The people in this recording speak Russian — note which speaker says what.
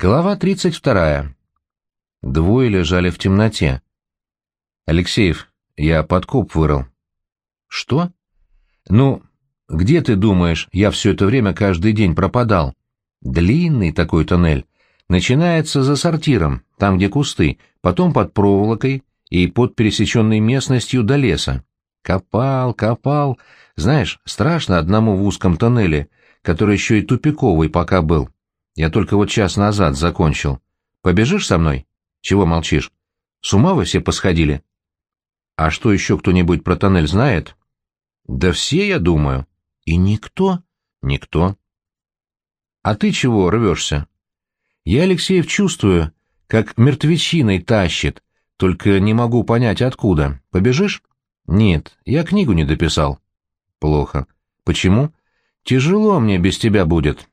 Speaker 1: Глава 32. Двое лежали в темноте. Алексеев, я подкоп вырыл. Что? Ну, где ты думаешь, я все это время каждый день пропадал? Длинный такой тоннель. Начинается за сортиром, там, где кусты, потом под проволокой и под пересеченной местностью до леса. Копал, копал. Знаешь, страшно одному в узком тоннеле, который еще и тупиковый пока был. Я только вот час назад закончил. Побежишь со мной? Чего молчишь? С ума вы все посходили? А что еще кто-нибудь про тоннель знает? Да все, я думаю. И никто? Никто. А ты чего рвешься? Я, Алексеев, чувствую, как мертвечиной тащит, только не могу понять, откуда. Побежишь? Нет, я книгу не дописал. Плохо. Почему? Тяжело мне без тебя будет.